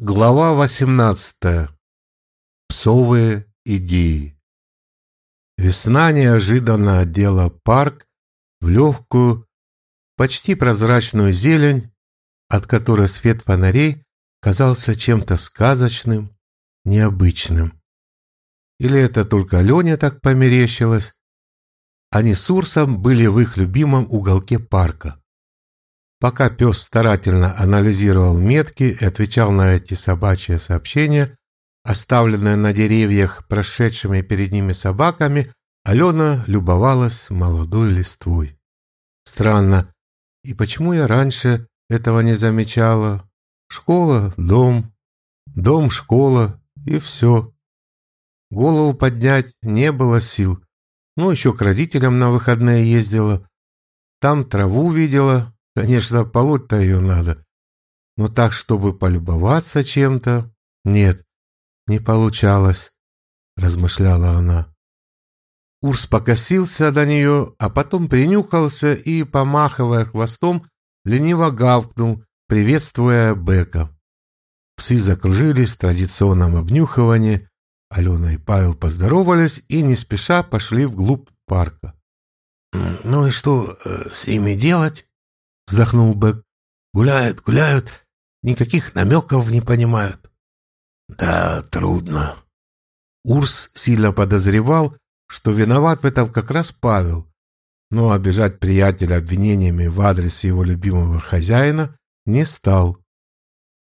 Глава 18. Псовые идеи. Весна неожиданно одела парк в легкую, почти прозрачную зелень, от которой свет фонарей казался чем-то сказочным, необычным. Или это только Лене так померещилось? Они с Урсом были в их любимом уголке парка. Пока пес старательно анализировал метки и отвечал на эти собачьи сообщения, оставленные на деревьях прошедшими перед ними собаками, Алена любовалась молодой листвой. Странно, и почему я раньше этого не замечала? Школа, дом, дом, школа и все. Голову поднять не было сил. Ну, еще к родителям на выходные ездила. Там траву видела, Конечно, полоть-то ее надо. Но так, чтобы полюбоваться чем-то, нет, не получалось, размышляла она. Урс покосился до нее, а потом принюхался и, помахивая хвостом, лениво гавкнул, приветствуя Бека. Псы закружились в традиционном обнюхивании, Алена и Павел поздоровались и не спеша пошли вглубь парка. «Ну и что э, с ними делать?» Вздохнул Бэк. Гуляют, гуляют, никаких намеков не понимают. Да, трудно. Урс сильно подозревал, что виноват в этом как раз Павел, но обижать приятеля обвинениями в адрес его любимого хозяина не стал.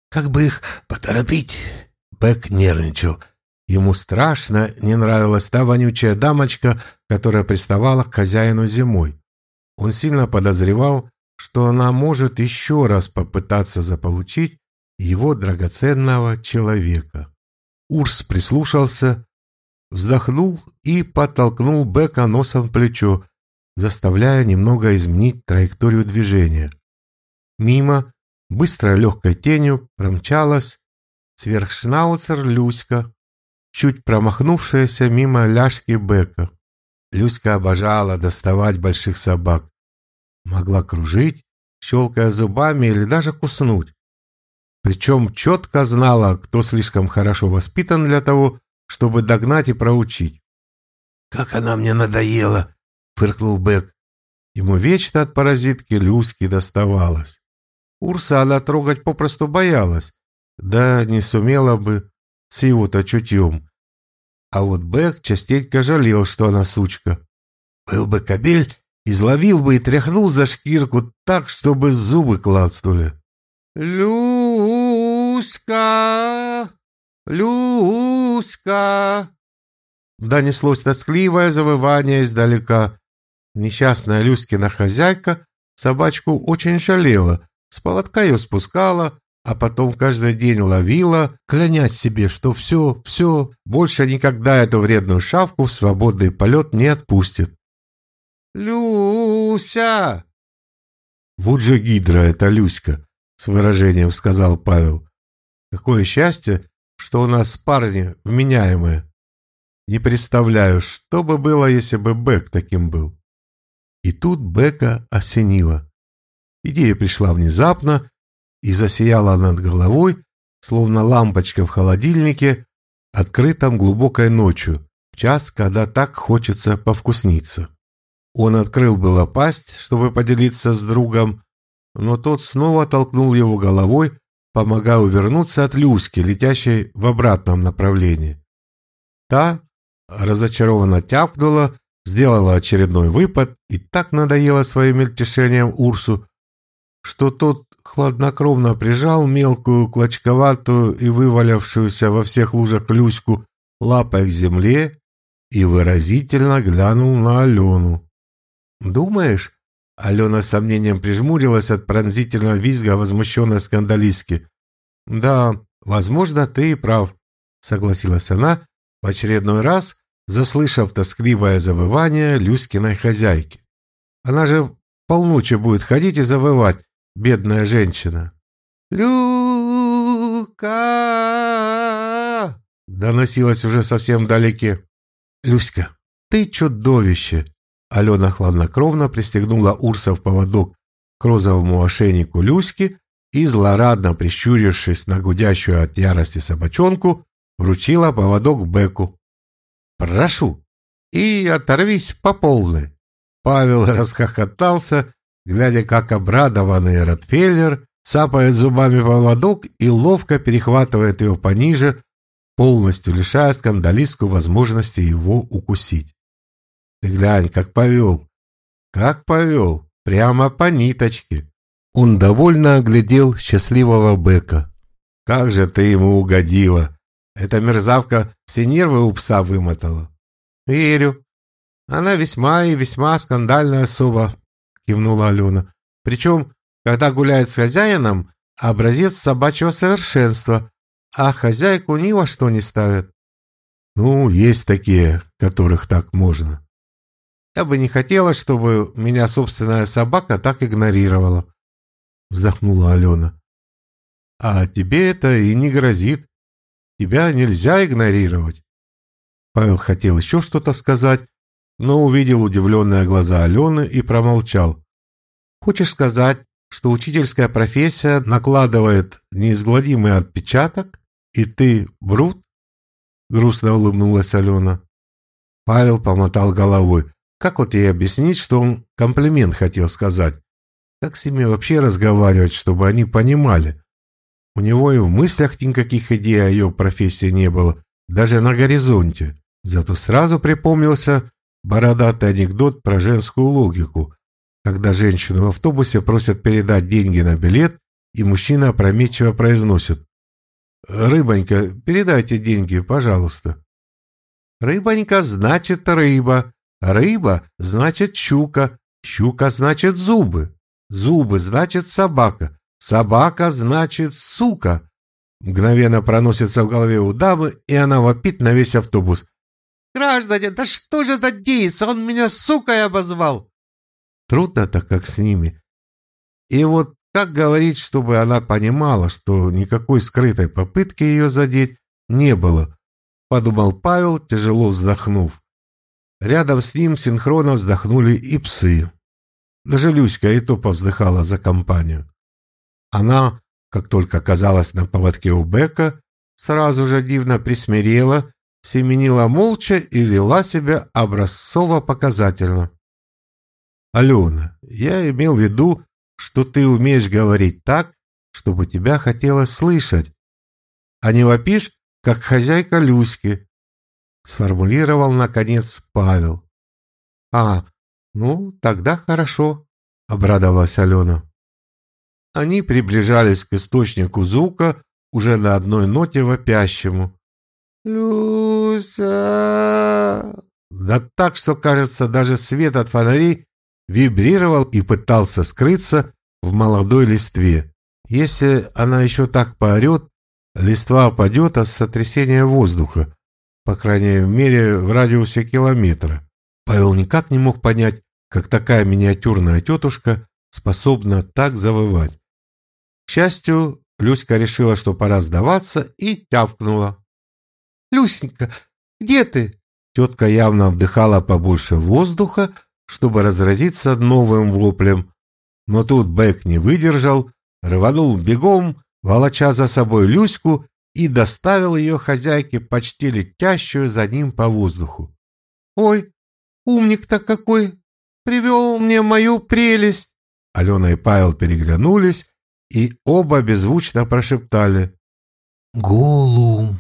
Как бы их поторопить? Бэк нервничал. Ему страшно не нравилась та вонючая дамочка, которая приставала к хозяину зимой. Он сильно подозревал, что она может еще раз попытаться заполучить его драгоценного человека. Урс прислушался, вздохнул и подтолкнул Бека носом в плечо, заставляя немного изменить траекторию движения. Мимо, быстро легкой тенью, промчалась сверхшнауцер Люська, чуть промахнувшаяся мимо ляжки Бека. Люська обожала доставать больших собак могла кружить, щелкая зубами или даже куснуть. Причем четко знала, кто слишком хорошо воспитан для того, чтобы догнать и проучить. «Как она мне надоела!» — фыркнул Бек. Ему вечно от паразитки Люськи доставалось. Урса она трогать попросту боялась, да не сумела бы с его-то чутьем. А вот Бек частенько жалел, что она сучка. Был бы кобель, изловил бы и тряхнул за шкирку так, чтобы зубы клацнули. «Люська! Люська!» Донеслось тоскливое завывание издалека. Несчастная Люськина хозяйка собачку очень жалела, с поводка ее спускала, а потом каждый день ловила, клянясь себе, что все, все, больше никогда эту вредную шавку в свободный полет не отпустит. «Люся!» «Вот же гидра эта Люська!» — с выражением сказал Павел. «Какое счастье, что у нас парни вменяемые! Не представляю, что бы было, если бы Бэк таким был!» И тут Бека осенила. Идея пришла внезапно и засияла над головой, словно лампочка в холодильнике, открытом глубокой ночью, в час, когда так хочется повкусниться. Он открыл было пасть, чтобы поделиться с другом, но тот снова толкнул его головой, помогая увернуться от Люськи, летящей в обратном направлении. Та разочарованно тявкнула, сделала очередной выпад и так надоела своим мельтешением Урсу, что тот хладнокровно прижал мелкую, клочковатую и вывалившуюся во всех лужах Люську лапой к земле и выразительно глянул на Алену. «Думаешь?» Алена с сомнением прижмурилась от пронзительного визга возмущенной скандалистки. «Да, возможно, ты и прав», — согласилась она, в очередной раз заслышав тоскливое завывание Люськиной хозяйки. «Она же полночи будет ходить и завывать, бедная женщина». «Люка!» — доносилось уже совсем вдалеке. «Люська, ты чудовище!» Алена хладнокровно пристегнула Урса в поводок к розовому ошейнику Люськи и, злорадно прищурившись на гудящую от ярости собачонку, вручила поводок Беку. «Прошу, и оторвись по полной». Павел расхохотался, глядя, как обрадованный Ротфеллер цапает зубами поводок и ловко перехватывает его пониже, полностью лишая скандалистку возможности его укусить. Ты глянь, как повел. Как повел. Прямо по ниточке. Он довольно оглядел счастливого Бека. Как же ты ему угодила. Эта мерзавка все нервы у пса вымотала. Верю. Она весьма и весьма скандальная особа, кивнула Алена. Причем, когда гуляет с хозяином, образец собачьего совершенства, а хозяйку ни во что не ставит. Ну, есть такие, которых так можно. Я бы не хотела, чтобы меня собственная собака так игнорировала, вздохнула Алена. А тебе это и не грозит. Тебя нельзя игнорировать. Павел хотел еще что-то сказать, но увидел удивленные глаза Алены и промолчал. Хочешь сказать, что учительская профессия накладывает неизгладимый отпечаток, и ты брут? Грустно улыбнулась Алена. Павел помотал головой. Как вот ей объяснить, что он комплимент хотел сказать? Как с ними вообще разговаривать, чтобы они понимали? У него и в мыслях никаких идей о ее профессии не было, даже на горизонте. Зато сразу припомнился бородатый анекдот про женскую логику, когда женщину в автобусе просят передать деньги на билет, и мужчина опрометчиво произносит «Рыбонька, передайте деньги, пожалуйста». «Рыбонька значит рыба», Рыба значит щука, щука значит зубы, зубы значит собака, собака значит сука. Мгновенно проносится в голове у дамы, и она вопит на весь автобус. «Граждане, да что же это деется? Он меня сукой обозвал!» Трудно-то как с ними. И вот как говорить, чтобы она понимала, что никакой скрытой попытки ее задеть не было, подумал Павел, тяжело вздохнув. Рядом с ним синхронно вздохнули и псы. Даже Люська и то повздыхала за компанию. Она, как только оказалась на поводке у Бека, сразу же дивно присмирела, семенила молча и вела себя образцово-показательно. «Алена, я имел в виду, что ты умеешь говорить так, чтобы тебя хотелось слышать, а не вопишь, как хозяйка Люськи, сформулировал наконец Павел. А, ну, тогда хорошо, обрадовалась Алена. Они приближались к источнику звука уже на одной ноте вопящему. «Люся!» Да так, что, кажется, даже свет от фонарей вибрировал и пытался скрыться в молодой листве. Если она еще так поорет, листва опадет от сотрясения воздуха, по крайней мере, в радиусе километра. Павел никак не мог понять, как такая миниатюрная тетушка способна так завывать. К счастью, Люська решила, что пора сдаваться, и тявкнула. «Люсенька, где ты?» Тетка явно вдыхала побольше воздуха, чтобы разразиться новым воплем. Но тут Бэк не выдержал, рванул бегом, волоча за собой Люську и доставил ее хозяйке почти летящую за ним по воздуху. «Ой, умник-то какой! Привел мне мою прелесть!» Алена и Павел переглянулись и оба беззвучно прошептали «Голум!».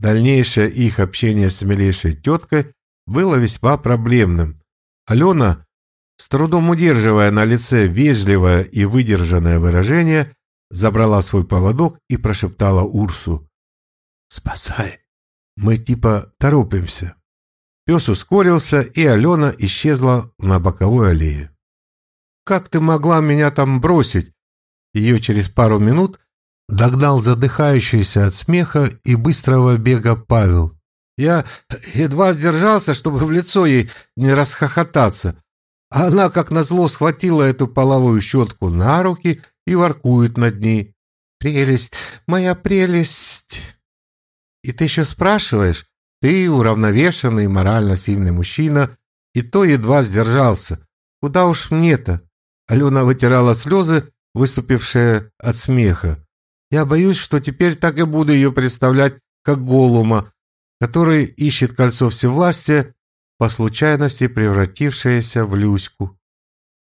Дальнейшее их общение с милейшей теткой было весьма проблемным. Алена, с трудом удерживая на лице вежливое и выдержанное выражение, забрала свой поводок и прошептала Урсу. «Спасай! Мы типа торопимся». Пес ускорился, и Алена исчезла на боковой аллее. «Как ты могла меня там бросить?» Ее через пару минут догнал задыхающийся от смеха и быстрого бега Павел. Я едва сдержался, чтобы в лицо ей не расхохотаться. Она, как назло, схватила эту половую щетку на руки и воркует над ней. «Прелесть, моя прелесть!» И ты еще спрашиваешь? Ты уравновешенный, морально сильный мужчина, и то едва сдержался. Куда уж мне-то? Алена вытирала слезы, выступившая от смеха. Я боюсь, что теперь так и буду ее представлять как Голума, который ищет кольцо всевластия, по случайности превратившееся в Люську.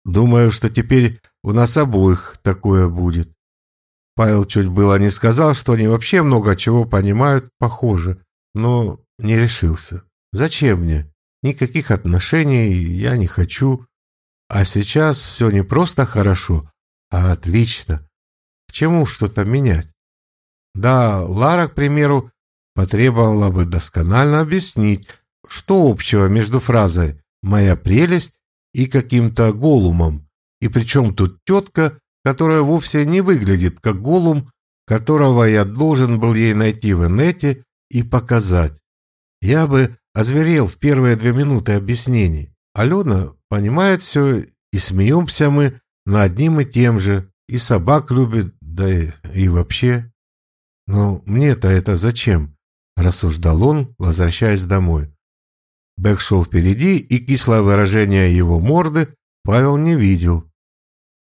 Думаю, что теперь у нас обоих такое будет. Павел чуть было не сказал, что они вообще много чего понимают, похоже, но не решился. Зачем мне? Никаких отношений я не хочу. А сейчас все не просто хорошо, а отлично. К чему что-то менять? Да, Лара, к примеру, потребовала бы досконально объяснить, что общего между фразой «моя прелесть» и каким-то голумом, и причем тут тетка, которая вовсе не выглядит как голум, которого я должен был ей найти в инете и показать. Я бы озверел в первые две минуты объяснений. Алена понимает все, и смеемся мы на одним и тем же, и собак любит, да и, и вообще. Но мне-то это зачем? рассуждал он, возвращаясь домой. Бэк шел впереди, и кислое выражение его морды Павел не видел.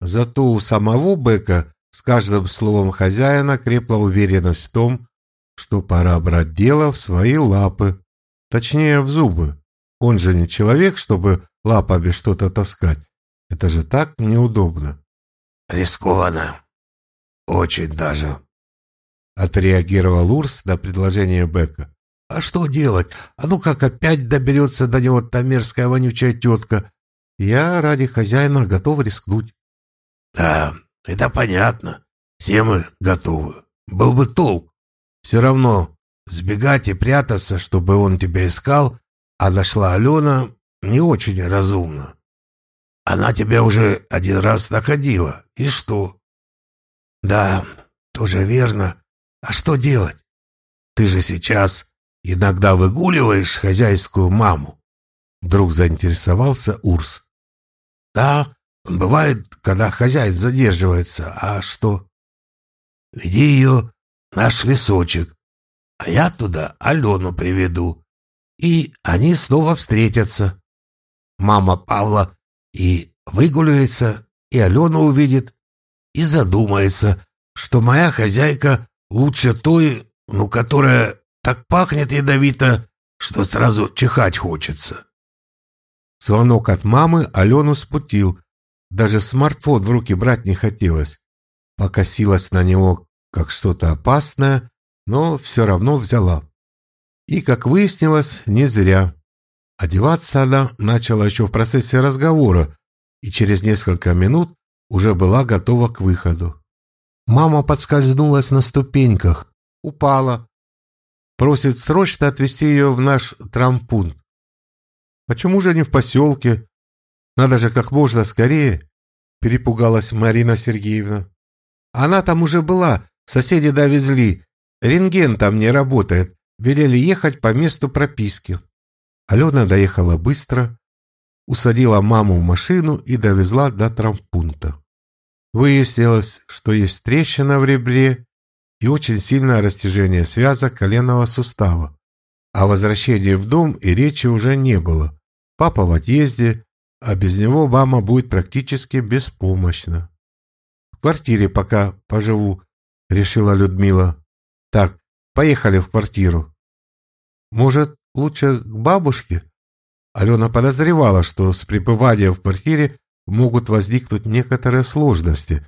Зато у самого Бека с каждым словом хозяина крепла уверенность в том, что пора брать дело в свои лапы, точнее в зубы. Он же не человек, чтобы лапами что-то таскать. Это же так неудобно. Рискованно. Очень даже, Отреагировал Урс на предложение Бека. «А что делать? А ну как опять доберется до него та мерзкая вонючая тетка? Я ради хозяина готов рискнуть». «Да, это понятно. Все мы готовы. Был бы толк. Все равно сбегать и прятаться, чтобы он тебя искал, а нашла Алена, не очень разумно. Она тебя уже один раз находила. И что?» «Да, тоже верно. А что делать? Ты же сейчас иногда выгуливаешь хозяйскую маму. Вдруг заинтересовался Урс. Да, бывает, когда хозяин задерживается. А что? Веди ее наш лесочек, а я туда Алену приведу. И они снова встретятся. Мама Павла и выгуляется, и Алену увидит, и задумается, что моя хозяйка Лучше той, ну, которая так пахнет ядовито, что сразу чихать хочется. Звонок от мамы Алену спутил. Даже смартфон в руки брать не хотелось. Покосилась на него, как что-то опасное, но все равно взяла. И, как выяснилось, не зря. Одеваться она начала еще в процессе разговора и через несколько минут уже была готова к выходу. Мама подскользнулась на ступеньках, упала. Просит срочно отвезти ее в наш травмпункт. Почему же не в поселке? Надо же как можно скорее, перепугалась Марина Сергеевна. Она там уже была, соседи довезли. Рентген там не работает. Велели ехать по месту прописки. Алена доехала быстро, усадила маму в машину и довезла до травмпункта. Выяснилось, что есть трещина в ребре и очень сильное растяжение связок коленного сустава. О возвращении в дом и речи уже не было. Папа в отъезде, а без него мама будет практически беспомощна. В квартире пока поживу, решила Людмила. Так, поехали в квартиру. Может, лучше к бабушке? Алена подозревала, что с пребыванием в квартире могут возникнуть некоторые сложности,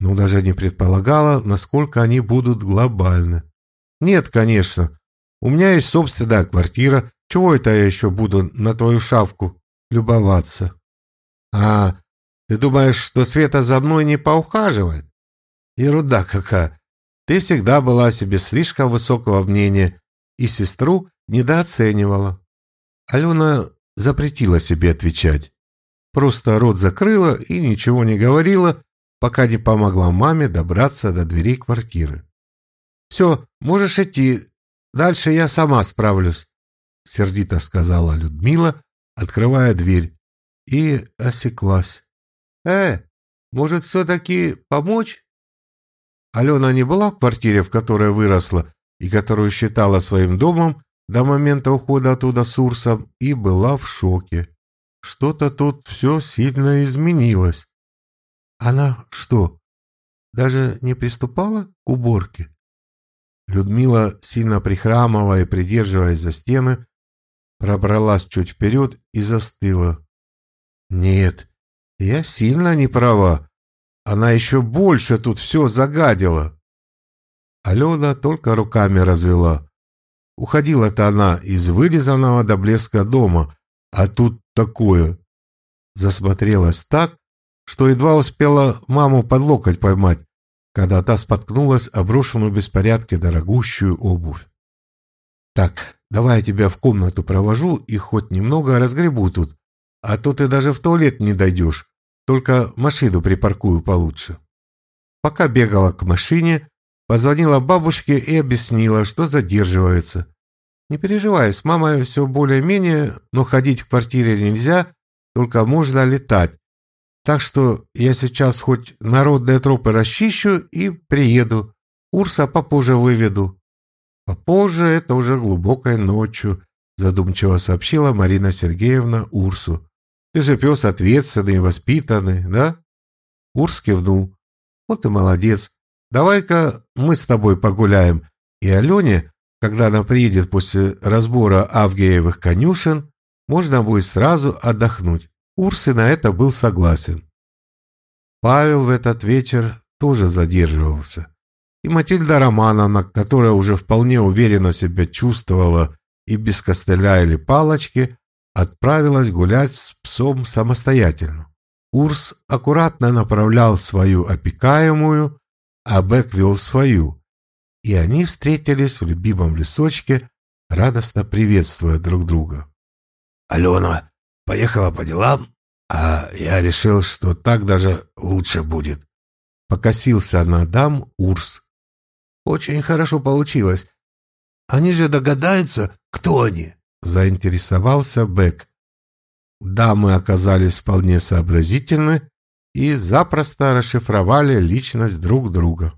но даже не предполагала, насколько они будут глобальны. Нет, конечно. У меня есть собственная квартира. Чего это я еще буду на твою шавку любоваться? А, ты думаешь, что Света за мной не поухаживает? Ерунда какая. Ты всегда была себе слишком высокого мнения и сестру недооценивала. Алена запретила себе отвечать. Просто рот закрыла и ничего не говорила, пока не помогла маме добраться до двери квартиры. «Все, можешь идти. Дальше я сама справлюсь», — сердито сказала Людмила, открывая дверь, и осеклась. «Э, может, все-таки помочь?» Алена не была в квартире, в которой выросла и которую считала своим домом до момента ухода оттуда с Урсом, и была в шоке. Что-то тут все сильно изменилось. Она что, даже не приступала к уборке? Людмила, сильно прихрамывая и придерживаясь за стены, пробралась чуть вперед и застыла. Нет, я сильно не права. Она еще больше тут все загадила. Алена только руками развела. Уходила-то она из вырезанного до блеска дома, а тут такое. Засмотрелась так, что едва успела маму под локоть поймать, когда та споткнулась о брошенную в беспорядке дорогущую обувь. «Так, давай я тебя в комнату провожу и хоть немного разгребу тут, а то ты даже в туалет не дойдешь, только машину припаркую получше». Пока бегала к машине, позвонила бабушке и объяснила, что задерживается. «Не переживай, с мамой все более-менее, но ходить в квартире нельзя, только можно летать. Так что я сейчас хоть народные тропы расчищу и приеду. Урса попозже выведу. Попозже это уже глубокой ночью, задумчиво сообщила Марина Сергеевна Урсу. Ты же пес ответственный, воспитанный, да? Урс кивнул. Вот и молодец. Давай-ка мы с тобой погуляем. И Алене, когда она приедет после разбора Авгеевых конюшен, можно будет сразу отдохнуть. Урсы на это был согласен. Павел в этот вечер тоже задерживался. И Матильда Романовна, которая уже вполне уверенно себя чувствовала и без костыля или палочки, отправилась гулять с псом самостоятельно. Урс аккуратно направлял свою опекаемую, а Бек вел свою, и они встретились в любимом лесочке, радостно приветствуя друг друга. «Алена поехала по делам, а я решил, что так даже лучше будет». Покосился на дам Урс. «Очень хорошо получилось. Они же догадаются, кто они?» Заинтересовался Бек. Дамы оказались вполне сообразительны и запросто расшифровали личность друг друга.